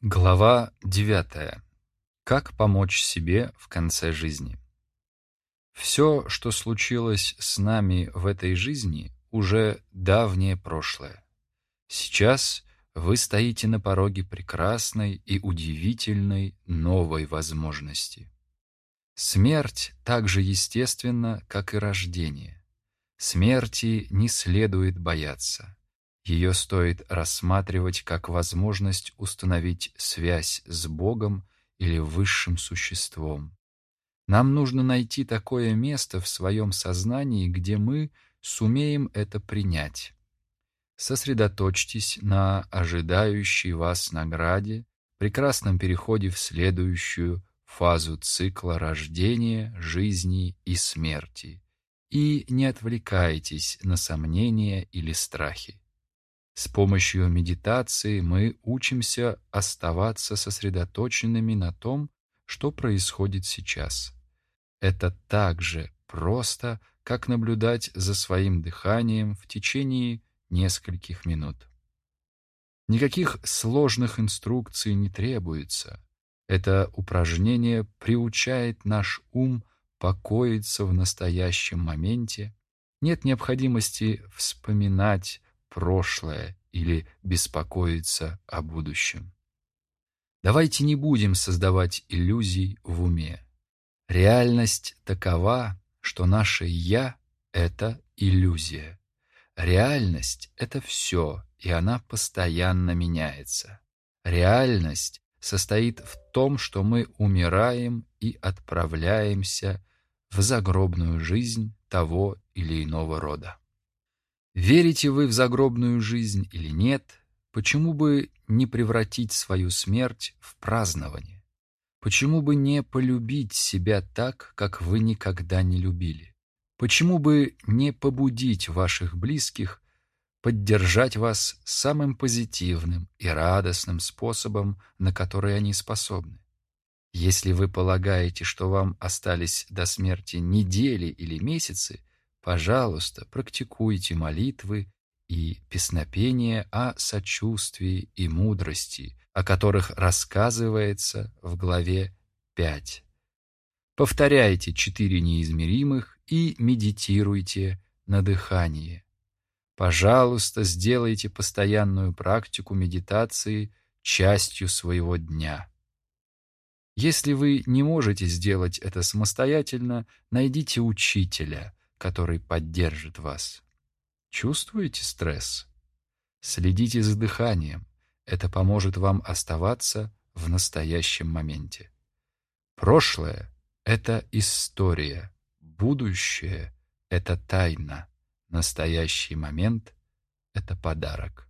Глава 9. Как помочь себе в конце жизни? Все, что случилось с нами в этой жизни, уже давнее прошлое. Сейчас вы стоите на пороге прекрасной и удивительной новой возможности. Смерть так же естественна, как и рождение. Смерти не следует бояться. Ее стоит рассматривать как возможность установить связь с Богом или высшим существом. Нам нужно найти такое место в своем сознании, где мы сумеем это принять. Сосредоточьтесь на ожидающей вас награде, прекрасном переходе в следующую фазу цикла рождения, жизни и смерти, и не отвлекайтесь на сомнения или страхи. С помощью медитации мы учимся оставаться сосредоточенными на том, что происходит сейчас. Это так же просто, как наблюдать за своим дыханием в течение нескольких минут. Никаких сложных инструкций не требуется. Это упражнение приучает наш ум покоиться в настоящем моменте. Нет необходимости вспоминать, прошлое или беспокоиться о будущем. Давайте не будем создавать иллюзий в уме. Реальность такова, что наше «я» — это иллюзия. Реальность — это все, и она постоянно меняется. Реальность состоит в том, что мы умираем и отправляемся в загробную жизнь того или иного рода. Верите вы в загробную жизнь или нет, почему бы не превратить свою смерть в празднование? Почему бы не полюбить себя так, как вы никогда не любили? Почему бы не побудить ваших близких поддержать вас самым позитивным и радостным способом, на который они способны? Если вы полагаете, что вам остались до смерти недели или месяцы, Пожалуйста, практикуйте молитвы и песнопения о сочувствии и мудрости, о которых рассказывается в главе 5. Повторяйте четыре неизмеримых и медитируйте на дыхание. Пожалуйста, сделайте постоянную практику медитации частью своего дня. Если вы не можете сделать это самостоятельно, найдите учителя – который поддержит вас. Чувствуете стресс? Следите за дыханием. Это поможет вам оставаться в настоящем моменте. Прошлое — это история. Будущее — это тайна. Настоящий момент — это подарок.